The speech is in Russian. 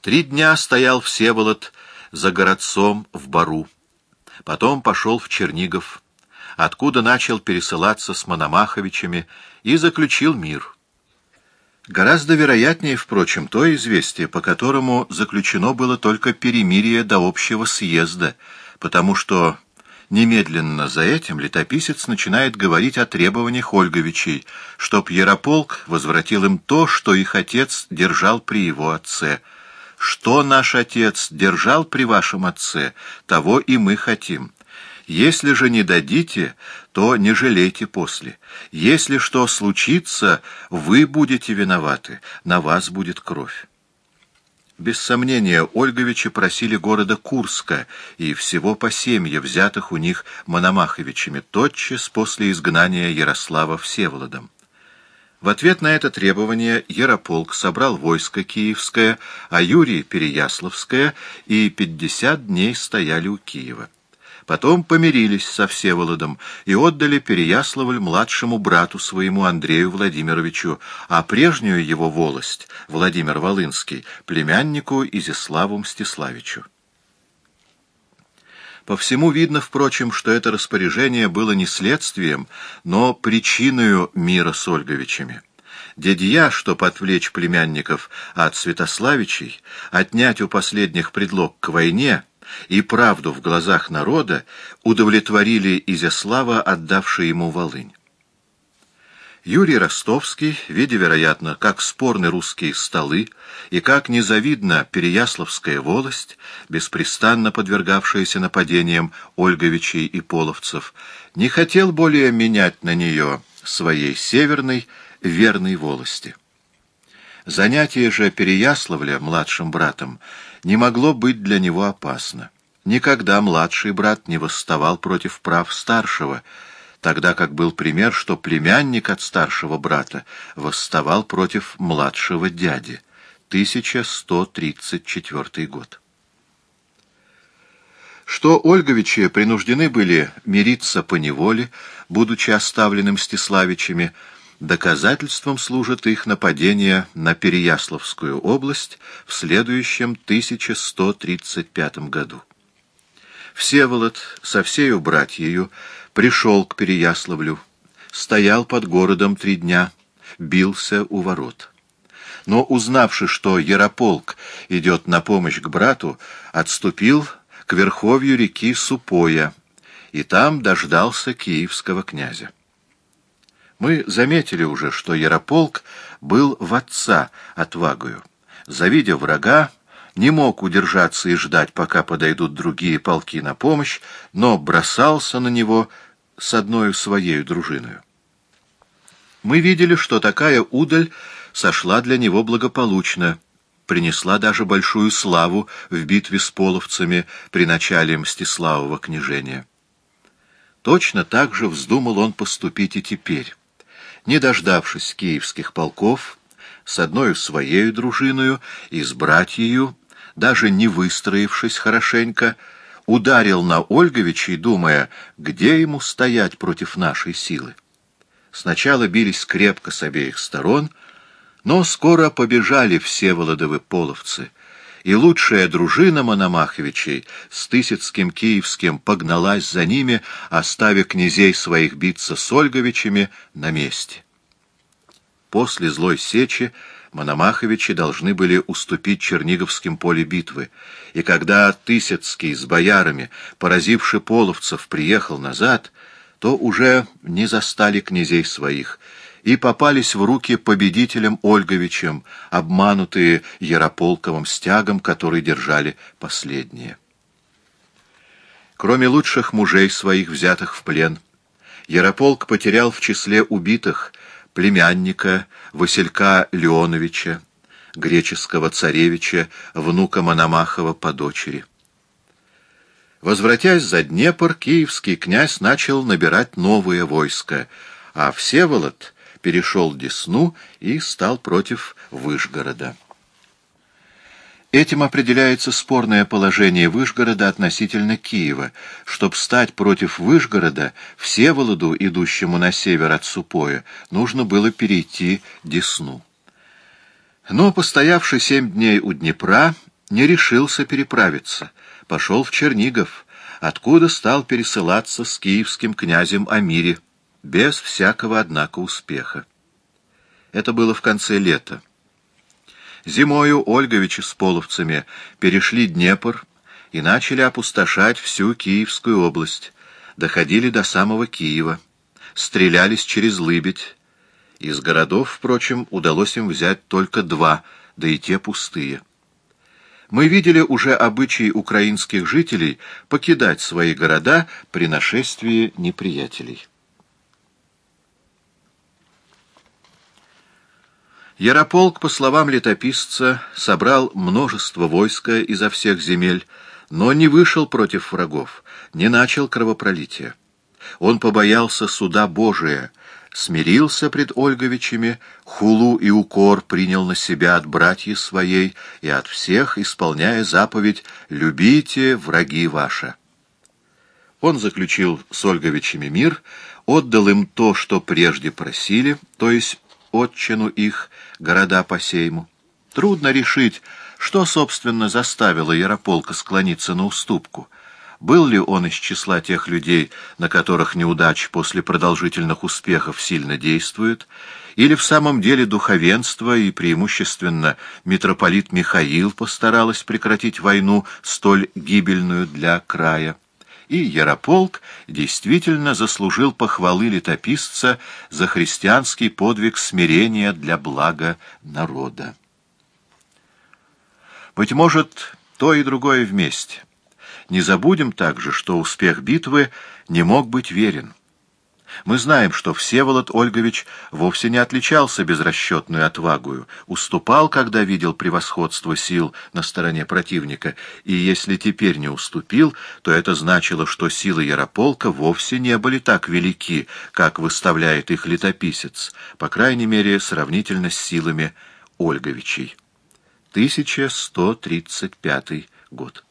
Три дня стоял Всеволод за городцом в Бару. Потом пошел в Чернигов, откуда начал пересылаться с Мономаховичами и заключил мир. Гораздо вероятнее, впрочем, то известие, по которому заключено было только перемирие до общего съезда, потому что немедленно за этим летописец начинает говорить о требованиях Ольговичей, чтоб Ярополк возвратил им то, что их отец держал при его отце — что наш отец держал при вашем отце, того и мы хотим. Если же не дадите, то не жалейте после. Если что случится, вы будете виноваты, на вас будет кровь. Без сомнения, Ольговичи просили города Курска и всего по семье, взятых у них Мономаховичами, тотчас после изгнания Ярослава Всеволодом. В ответ на это требование Ярополк собрал войско Киевское, а Юрий — Переяславское, и пятьдесят дней стояли у Киева. Потом помирились со Всеволодом и отдали Переяславль младшему брату своему Андрею Владимировичу, а прежнюю его волость, Владимир Волынский, племяннику Изяславу Мстиславичу. По всему видно, впрочем, что это распоряжение было не следствием, но причиной мира с Ольговичами. Дядья, чтоб отвлечь племянников от Святославичей, отнять у последних предлог к войне и правду в глазах народа, удовлетворили Изяслава, отдавший ему Волынь. Юрий Ростовский, видя, вероятно, как спорны русские столы и как незавидна Переяславская волость, беспрестанно подвергавшаяся нападениям Ольговичей и Половцев, не хотел более менять на нее своей северной верной волости. Занятие же Переяславля младшим братом не могло быть для него опасно. Никогда младший брат не восставал против прав старшего — тогда как был пример, что племянник от старшего брата восставал против младшего дяди. 1134 год. Что Ольговичи принуждены были мириться по неволе, будучи оставленным Стеславичами, доказательством служит их нападение на Переяславскую область в следующем 1135 году. Всеволод со всею братьею пришел к Переяславлю, стоял под городом три дня, бился у ворот. Но, узнавши, что Ярополк идет на помощь к брату, отступил к верховью реки Супоя и там дождался киевского князя. Мы заметили уже, что Ярополк был в отца отвагою. Завидя врага, не мог удержаться и ждать, пока подойдут другие полки на помощь, но бросался на него с одной своей дружиной. Мы видели, что такая удаль сошла для него благополучно, принесла даже большую славу в битве с половцами при начале Мстиславова княжения. Точно так же вздумал он поступить и теперь. Не дождавшись киевских полков, с одной своей дружиною и с братьею, даже не выстроившись хорошенько, ударил на Ольговичей, думая, где ему стоять против нашей силы. Сначала бились крепко с обеих сторон, но скоро побежали все Володовы половцы, и лучшая дружина Мономаховичей с Тысяцким Киевским погналась за ними, оставив князей своих биться с Ольговичами на месте. После злой сечи Мономаховичи должны были уступить Черниговским поле битвы, и когда Тысяцкий с боярами, поразивши половцев, приехал назад, то уже не застали князей своих и попались в руки победителям Ольговичем, обманутые Ярополковым стягом, который держали последние. Кроме лучших мужей своих, взятых в плен, Ярополк потерял в числе убитых племянника Василька Леоновича, греческого царевича, внука Мономахова по дочери. Возвратясь за Днепр, киевский князь начал набирать новое войско, а Всеволод перешел Десну и стал против Выжгорода. Этим определяется спорное положение Выжгорода относительно Киева. Чтобы стать против Выжгорода, Всеволоду, идущему на север от Супоя, нужно было перейти Десну. Но, постоявши семь дней у Днепра, не решился переправиться, пошел в Чернигов, откуда стал пересылаться с киевским князем Амире, без всякого, однако, успеха. Это было в конце лета. Зимою Ольговичи с половцами перешли Днепр и начали опустошать всю Киевскую область, доходили до самого Киева, стрелялись через Лыбедь. Из городов, впрочем, удалось им взять только два, да и те пустые. Мы видели уже обычаи украинских жителей покидать свои города при нашествии неприятелей. Ярополк, по словам летописца, собрал множество войска изо всех земель, но не вышел против врагов, не начал кровопролития. Он побоялся суда Божия, смирился пред Ольговичами, хулу и укор принял на себя от братьев своей и от всех, исполняя заповедь «любите враги ваши». Он заключил с Ольговичами мир, отдал им то, что прежде просили, то есть отчину их, города по сейму. Трудно решить, что, собственно, заставило Ярополка склониться на уступку — был ли он из числа тех людей, на которых неудачи после продолжительных успехов сильно действуют, или в самом деле духовенство и преимущественно митрополит Михаил постаралась прекратить войну, столь гибельную для края? И Ярополк действительно заслужил похвалы летописца за христианский подвиг смирения для блага народа. Быть может, то и другое вместе. Не забудем также, что успех битвы не мог быть верен. Мы знаем, что Всеволод Ольгович вовсе не отличался безрасчетную отвагою, уступал, когда видел превосходство сил на стороне противника, и если теперь не уступил, то это значило, что силы Ярополка вовсе не были так велики, как выставляет их летописец, по крайней мере, сравнительно с силами Ольговичей. 1135 год.